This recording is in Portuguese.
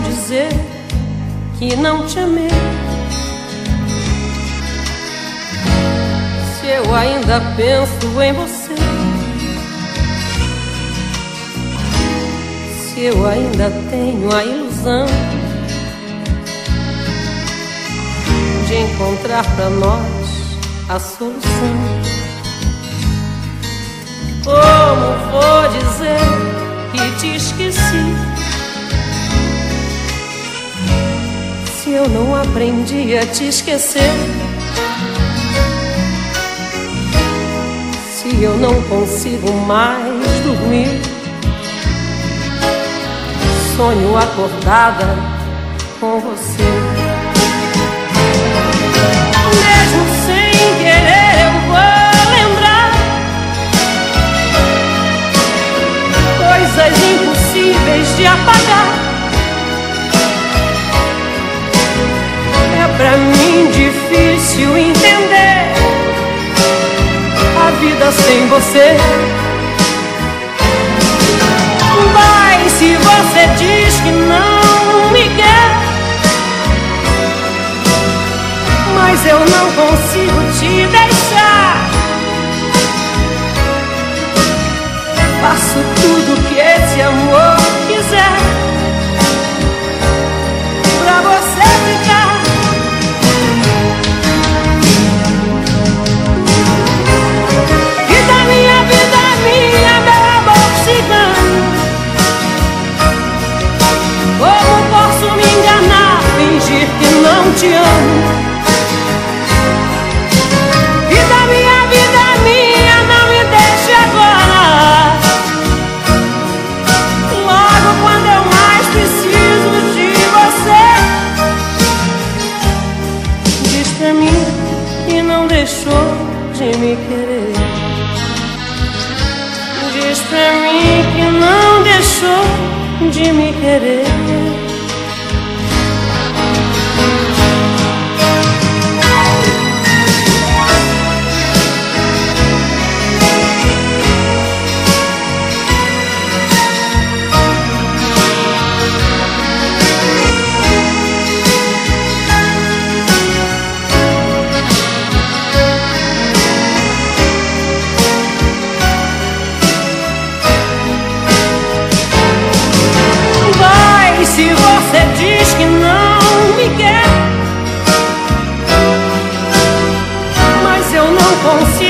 vou dizer que não te amei? Se eu ainda penso em você, se eu ainda tenho a ilusão de encontrar para nós a solução. Se eu não aprendi a te esquecer, se eu não consigo mais dormir, sonho acordada com você. Sem você. Vai se você diz que não me quer, mas eu não consigo te deixar. Faço tudo Diz pra mim que não deixou de me querer. Te amo